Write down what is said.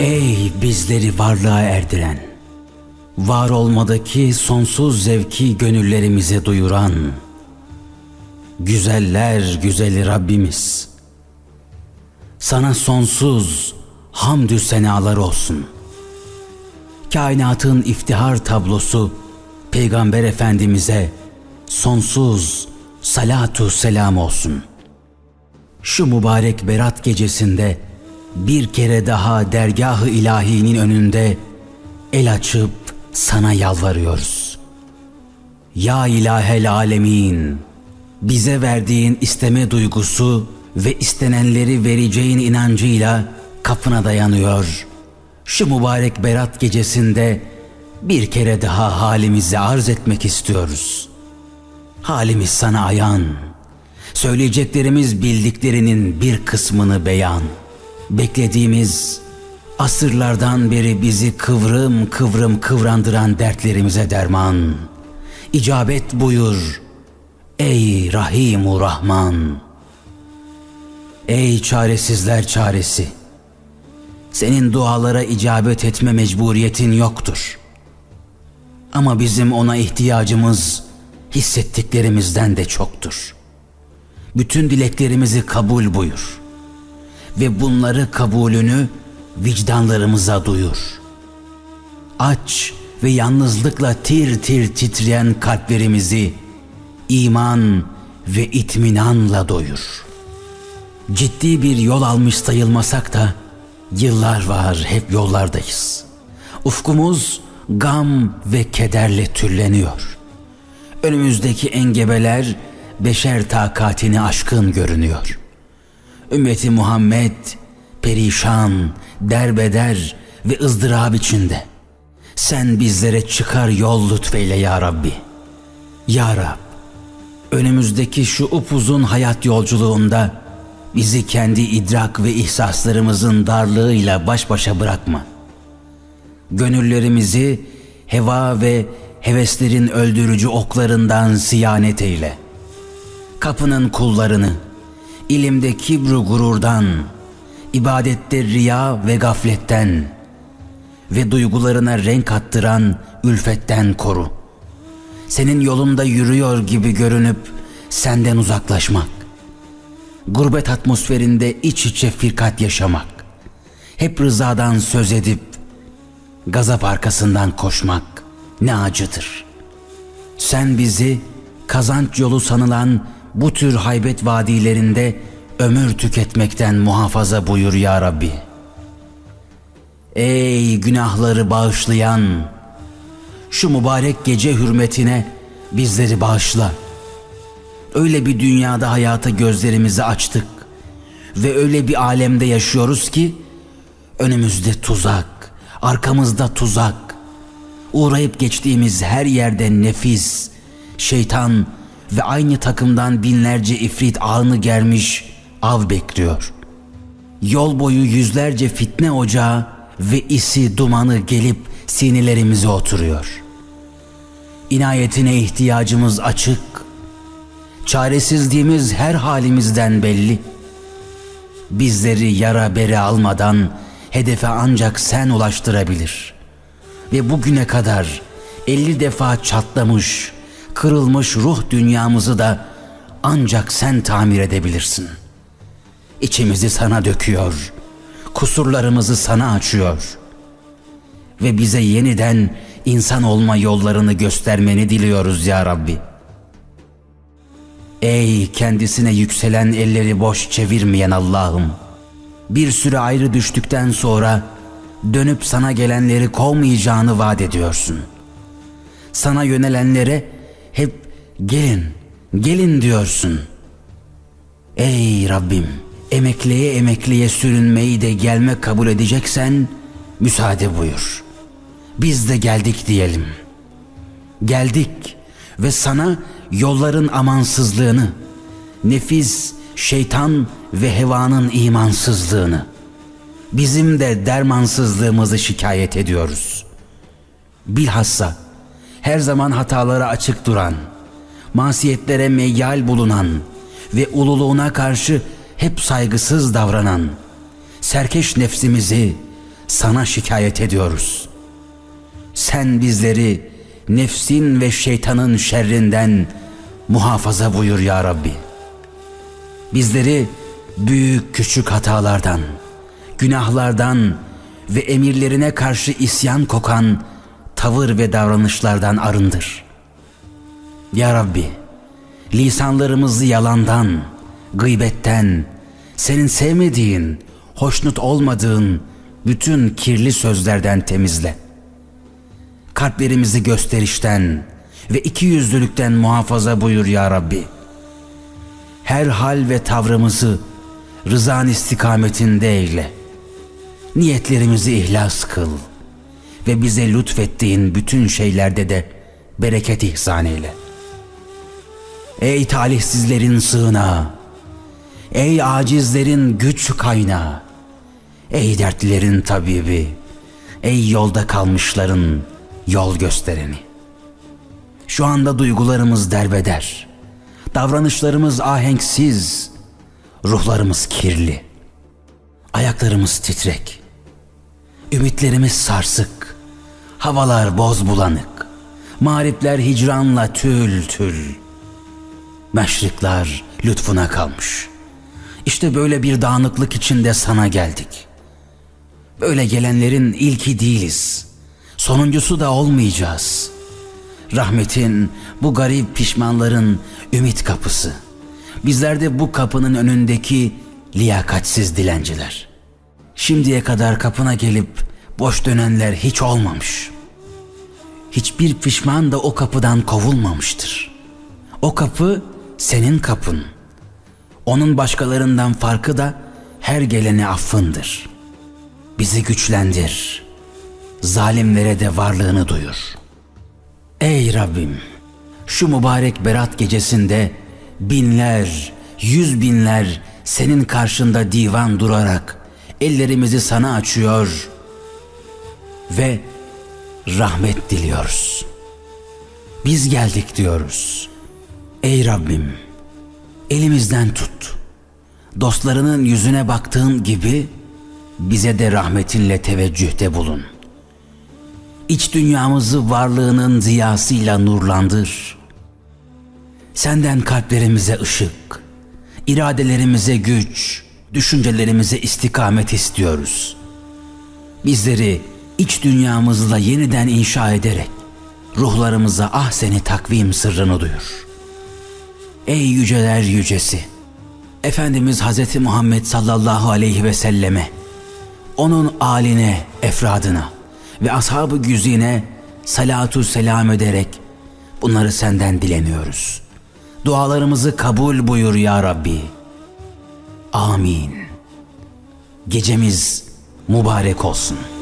Ey bizleri varlığa erdiren, var olmadaki sonsuz zevki gönüllerimize duyuran, güzeller güzeli Rabbimiz, sana sonsuz hamdü senalar olsun. Kainatın iftihar tablosu Peygamber Efendimiz'e sonsuz salatu selam olsun. Şu mübarek berat gecesinde bir kere daha dergahı ilahinin önünde el açıp sana yalvarıyoruz. Ya ilahel alemin, bize verdiğin isteme duygusu ve istenenleri vereceğin inancıyla kapına dayanıyor. Şu mübarek berat gecesinde bir kere daha halimizi arz etmek istiyoruz. Halimiz sana ayan, söyleyeceklerimiz bildiklerinin bir kısmını beyan. Beklediğimiz asırlardan beri bizi kıvrım kıvrım kıvrandıran dertlerimize derman. İcabet buyur ey Rahimu Rahman. Ey çaresizler çaresi. Senin dualara icabet etme mecburiyetin yoktur. Ama bizim ona ihtiyacımız hissettiklerimizden de çoktur. Bütün dileklerimizi kabul buyur ve bunları kabulünü vicdanlarımıza duyur. Aç ve yalnızlıkla tir tir titreyen kalplerimizi iman ve itminanla doyur. Ciddi bir yol almış sayılmasak da yıllar var hep yollardayız. Ufkumuz gam ve kederle türleniyor. Önümüzdeki engebeler beşer takatini aşkın görünüyor. Ümmeti Muhammed perişan, derbeder ve ızdırap içinde. Sen bizlere çıkar yol lütfeyle ya Rabbi. Ya Rab, önümüzdeki şu upuzun hayat yolculuğunda bizi kendi idrak ve ihsaslarımızın darlığıyla baş başa bırakma. Gönüllerimizi heva ve heveslerin öldürücü oklarından siyanet eyle. Kapının kullarını, ilimde kibru gururdan, ibadette riya ve gafletten ve duygularına renk attıran ülfetten koru. Senin yolunda yürüyor gibi görünüp senden uzaklaşmak. Gurbet atmosferinde iç içe firkat yaşamak. Hep rızadan söz edip gazap arkasından koşmak ne acıdır. Sen bizi kazanç yolu sanılan bu tür haybet vadilerinde ömür tüketmekten muhafaza buyur ya Rabbi. Ey günahları bağışlayan, şu mübarek gece hürmetine bizleri bağışla. Öyle bir dünyada hayata gözlerimizi açtık ve öyle bir alemde yaşıyoruz ki önümüzde tuzak, arkamızda tuzak, uğrayıp geçtiğimiz her yerde nefis, şeytan ve aynı takımdan binlerce ifrit ağını germiş av bekliyor. Yol boyu yüzlerce fitne ocağı ve isi dumanı gelip sinelerimize oturuyor. İnayetine ihtiyacımız açık, çaresizliğimiz her halimizden belli. Bizleri yara bere almadan hedefe ancak sen ulaştırabilir. Ve bugüne kadar elli defa çatlamış, kırılmış ruh dünyamızı da ancak sen tamir edebilirsin. İçimizi sana döküyor, kusurlarımızı sana açıyor ve bize yeniden insan olma yollarını göstermeni diliyoruz ya Rabbi. Ey kendisine yükselen elleri boş çevirmeyen Allah'ım. Bir süre ayrı düştükten sonra dönüp sana gelenleri kovmayacağını vaat ediyorsun. Sana yönelenlere hep gelin, gelin diyorsun. Ey Rabbim, emekliye emekliye sürünmeyi de gelme kabul edeceksen müsaade buyur. Biz de geldik diyelim. Geldik ve sana yolların amansızlığını, nefis, şeytan ve hevanın imansızlığını, bizim de dermansızlığımızı şikayet ediyoruz. Bilhassa her zaman hatalara açık duran, masiyetlere meyyal bulunan ve ululuğuna karşı hep saygısız davranan, serkeş nefsimizi, sana şikayet ediyoruz. Sen bizleri nefsin ve şeytanın şerrinden muhafaza buyur ya Rabbi. Bizleri büyük küçük hatalardan, günahlardan ve emirlerine karşı isyan kokan tavır ve davranışlardan arındır. Ya Rabbi, lisanlarımızı yalandan, gıybetten, senin sevmediğin, hoşnut olmadığın bütün kirli sözlerden temizle. Kalplerimizi gösterişten ve ikiyüzlülükten muhafaza buyur ya Rabbi. Her hal ve tavrımızı rızan istikametinde eyle. Niyetlerimizi ihlas kıl ve bize lütfettiğin bütün şeylerde de bereket ihsan eyle. Ey talihsizlerin sığınağı, ey acizlerin güç kaynağı, ey dertlilerin tabibi, ey yolda kalmışların yol göstereni. Şu anda duygularımız derbeder, davranışlarımız ahenksiz, ruhlarımız kirli, ayaklarımız titrek, ümitlerimiz sarsık, havalar boz bulanık, mağripler hicranla tül tül, meşrikler lütfuna kalmış. İşte böyle bir dağınıklık içinde sana geldik. Böyle gelenlerin ilki değiliz. Sonuncusu da olmayacağız. Rahmetin bu garip pişmanların ümit kapısı. Bizler de bu kapının önündeki liyakatsiz dilenciler. Şimdiye kadar kapına gelip boş dönenler hiç olmamış. Hiçbir pişman da o kapıdan kovulmamıştır. O kapı senin kapın. Onun başkalarından farkı da her gelene affındır. Bizi güçlendir. Zalimlere de varlığını duyur. Ey Rabbim! Şu mübarek berat gecesinde binler, yüz binler senin karşında divan durarak ellerimizi sana açıyor ve rahmet diliyoruz. Biz geldik diyoruz. Ey Rabbim! Elimizden tut. Dostlarının yüzüne baktığın gibi bize de rahmetinle teveccühte bulun. İç dünyamızı varlığının ziyasıyla nurlandır. Senden kalplerimize ışık, iradelerimize güç, düşüncelerimize istikamet istiyoruz. Bizleri iç dünyamızla yeniden inşa ederek ruhlarımıza ah seni takvim sırrını duyur. Ey yüceler yücesi! Efendimiz Hz. Muhammed sallallahu aleyhi ve selleme, onun aline, efradına ve ashab-ı güzine salatu selam ederek bunları senden dileniyoruz. Dualarımızı kabul buyur ya Rabbi. Amin. Gecemiz mübarek olsun.''